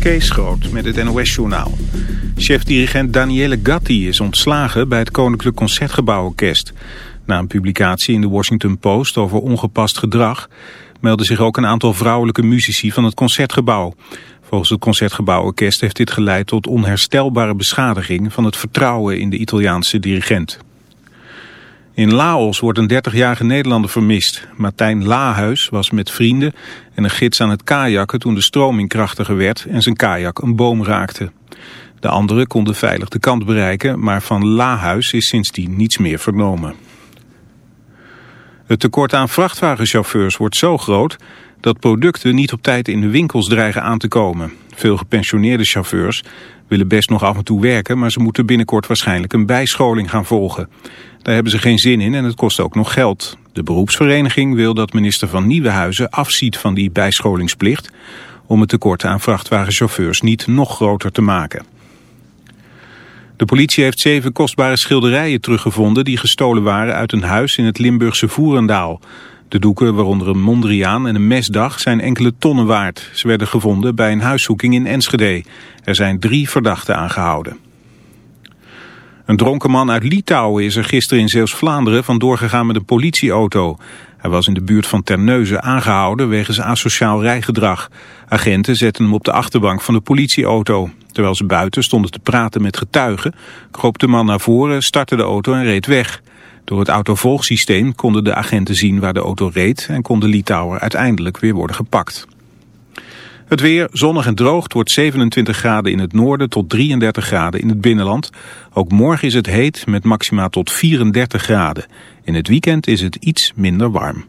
Kees Groot met het NOS-journaal. Chef-dirigent Daniele Gatti is ontslagen bij het Koninklijk Concertgebouworkest. Na een publicatie in de Washington Post over ongepast gedrag... melden zich ook een aantal vrouwelijke muzici van het Concertgebouw. Volgens het Concertgebouworkest heeft dit geleid tot onherstelbare beschadiging... van het vertrouwen in de Italiaanse dirigent. In Laos wordt een 30-jarige Nederlander vermist. Martijn Lahuis was met vrienden en een gids aan het kajakken toen de stroming krachtiger werd en zijn kajak een boom raakte. De anderen konden veilig de kant bereiken, maar van Lahuis is sindsdien niets meer vernomen. Het tekort aan vrachtwagenchauffeurs wordt zo groot dat producten niet op tijd in de winkels dreigen aan te komen. Veel gepensioneerde chauffeurs willen best nog af en toe werken, maar ze moeten binnenkort waarschijnlijk een bijscholing gaan volgen. Daar hebben ze geen zin in en het kost ook nog geld. De beroepsvereniging wil dat minister van Nieuwenhuizen afziet van die bijscholingsplicht... om het tekort aan vrachtwagenchauffeurs niet nog groter te maken. De politie heeft zeven kostbare schilderijen teruggevonden... die gestolen waren uit een huis in het Limburgse Voerendaal. De doeken, waaronder een Mondriaan en een mesdag, zijn enkele tonnen waard. Ze werden gevonden bij een huiszoeking in Enschede. Er zijn drie verdachten aangehouden. Een dronken man uit Litouwen is er gisteren in Zeeuws-Vlaanderen vandoor gegaan met een politieauto. Hij was in de buurt van Terneuzen aangehouden wegens asociaal rijgedrag. Agenten zetten hem op de achterbank van de politieauto. Terwijl ze buiten stonden te praten met getuigen, kroop de man naar voren, startte de auto en reed weg. Door het autovolgsysteem konden de agenten zien waar de auto reed en kon de Litouwer uiteindelijk weer worden gepakt. Het weer zonnig en droog. Het wordt 27 graden in het noorden tot 33 graden in het binnenland. Ook morgen is het heet met maxima tot 34 graden. In het weekend is het iets minder warm.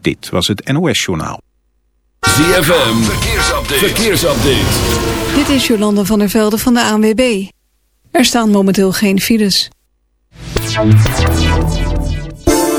Dit was het NOS Journaal. ZFM, verkeersupdate. verkeersupdate. Dit is Jolanda van der Velde van de ANWB. Er staan momenteel geen files.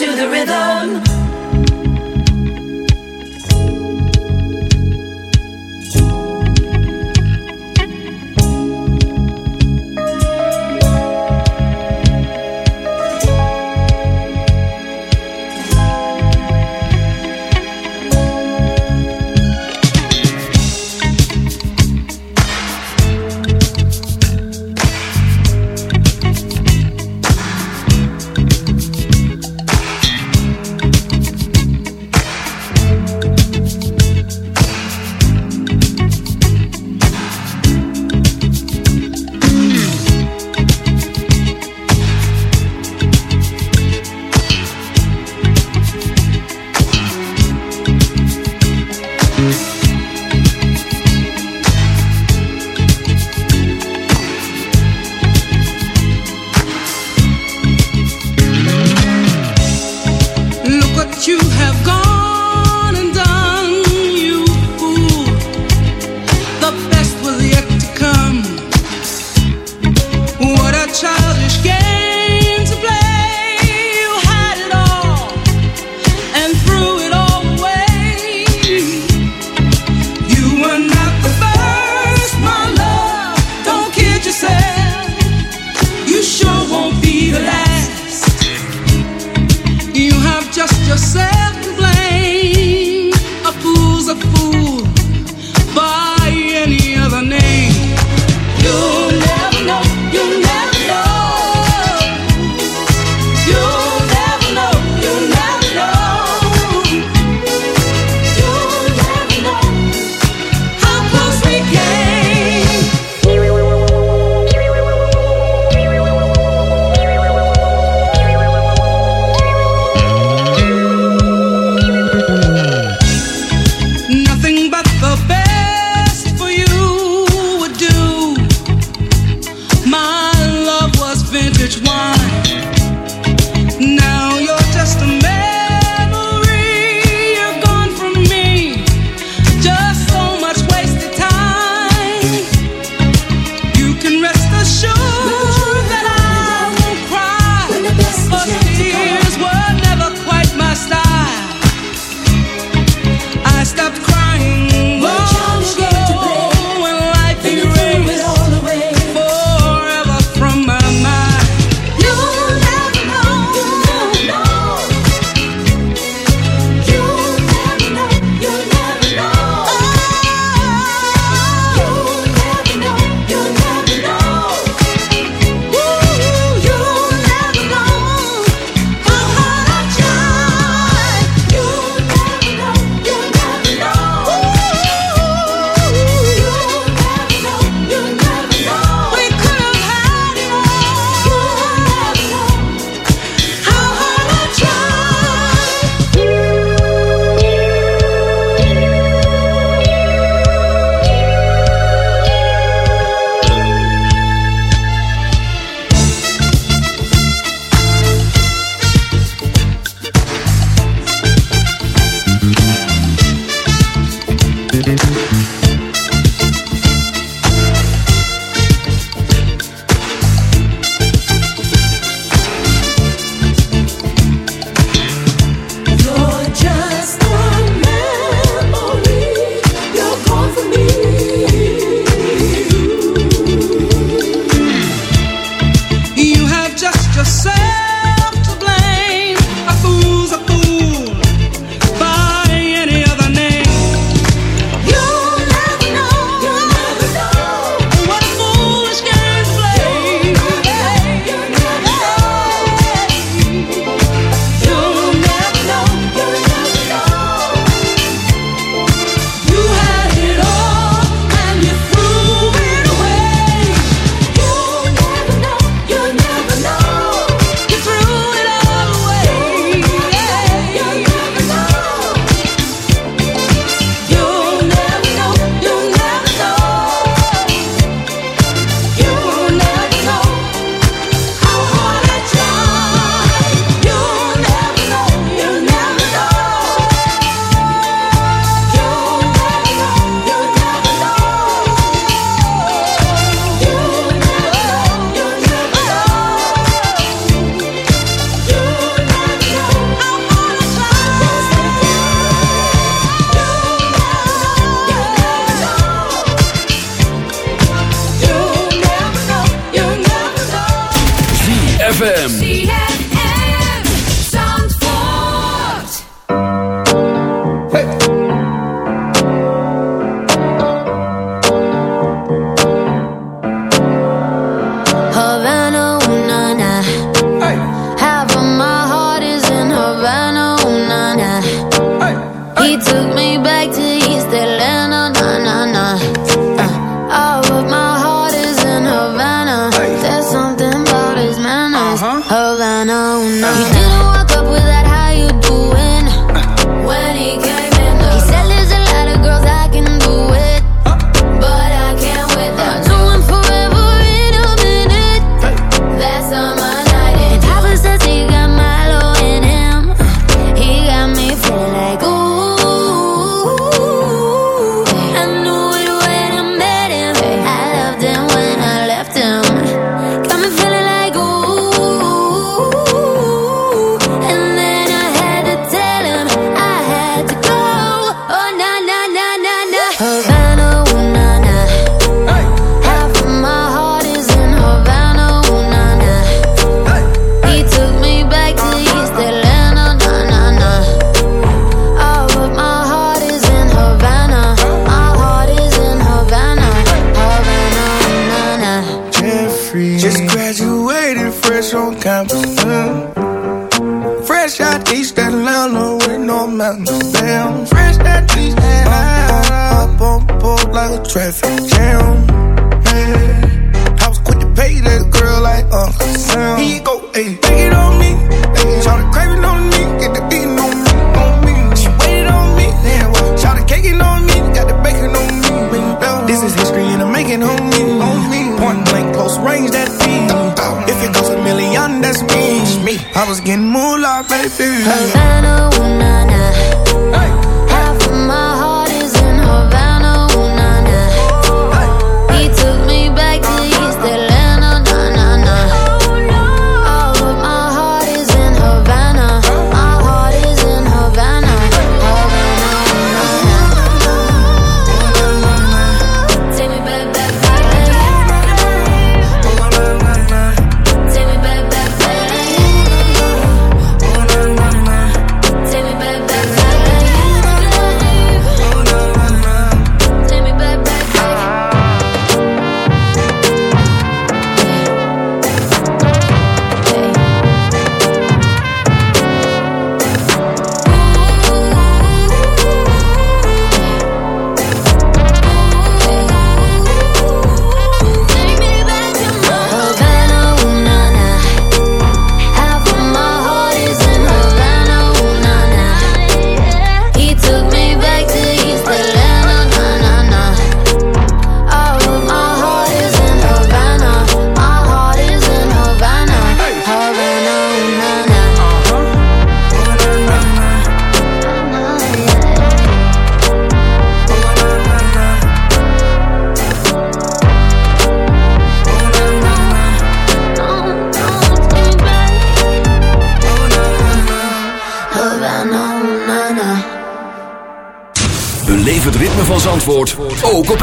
To the rhythm.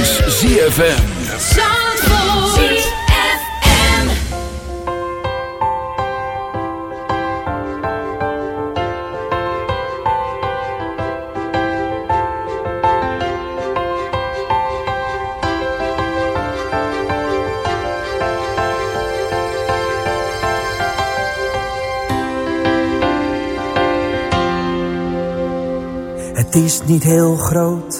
is ZFM. ZFM. Het is niet heel groot,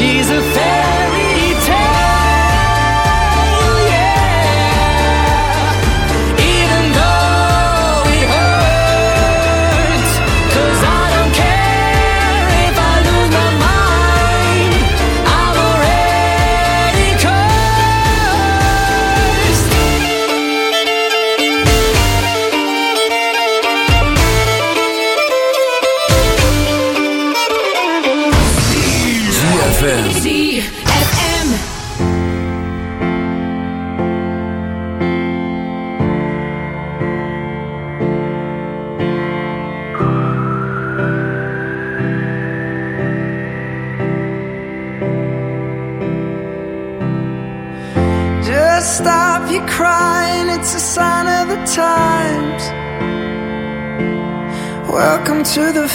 She's a fair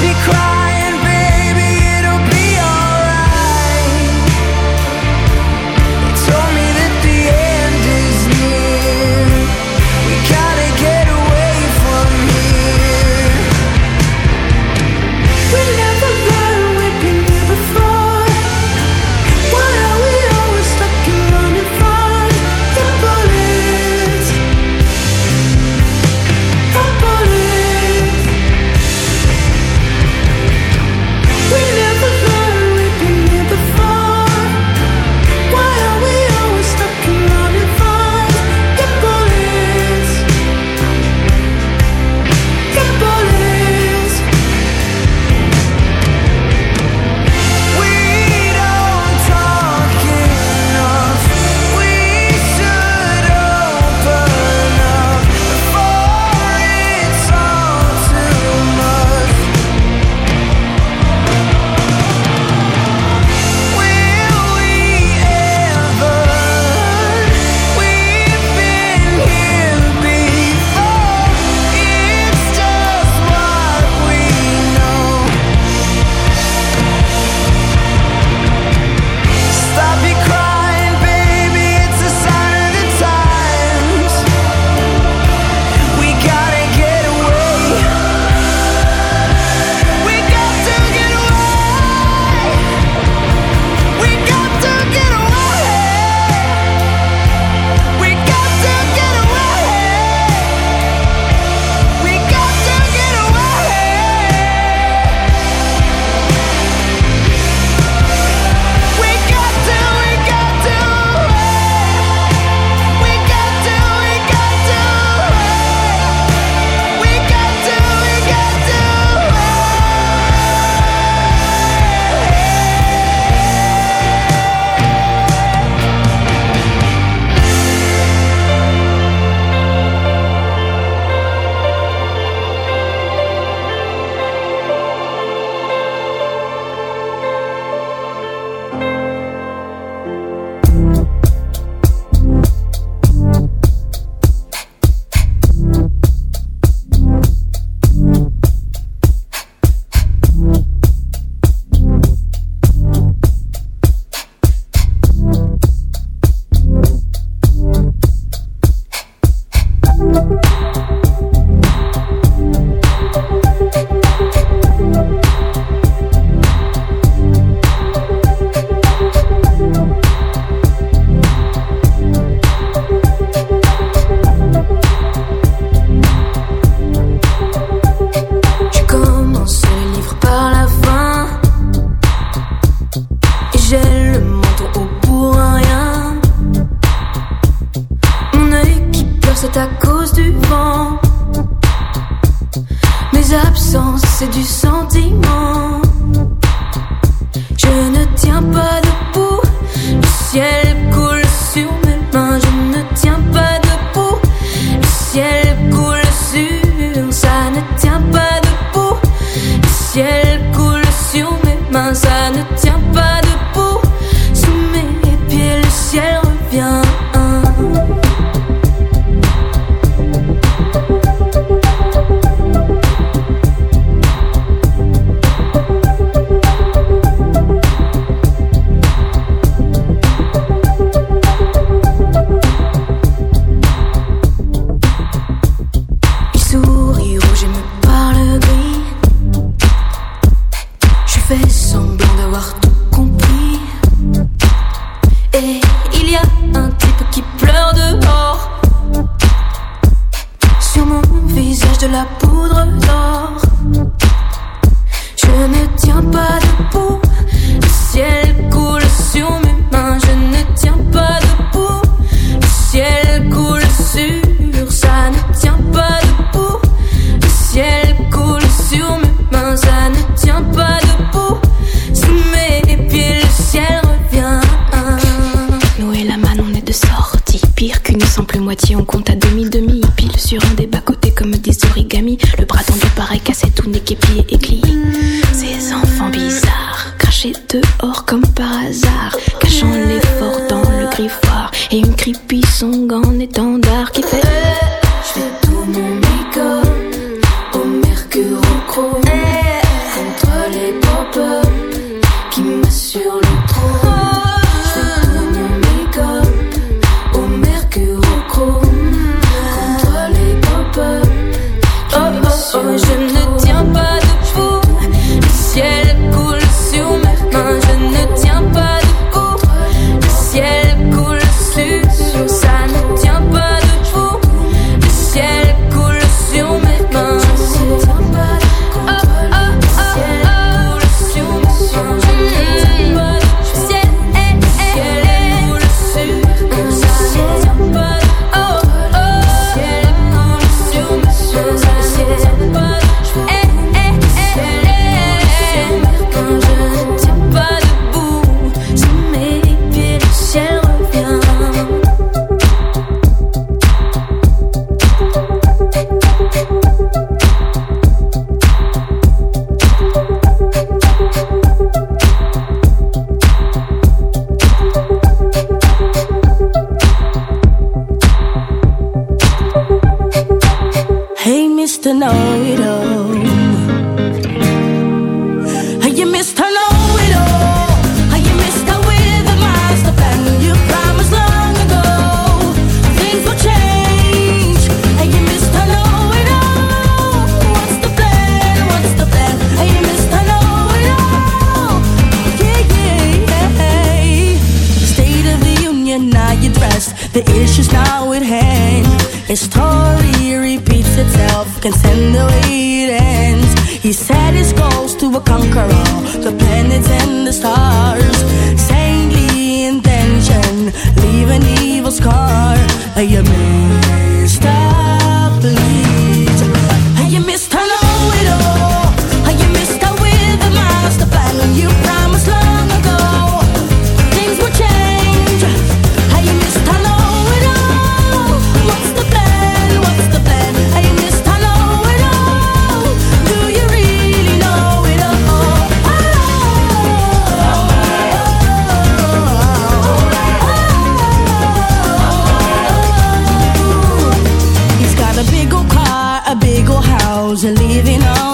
be crying.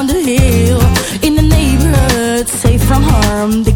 the hill in the neighborhood, safe from harm.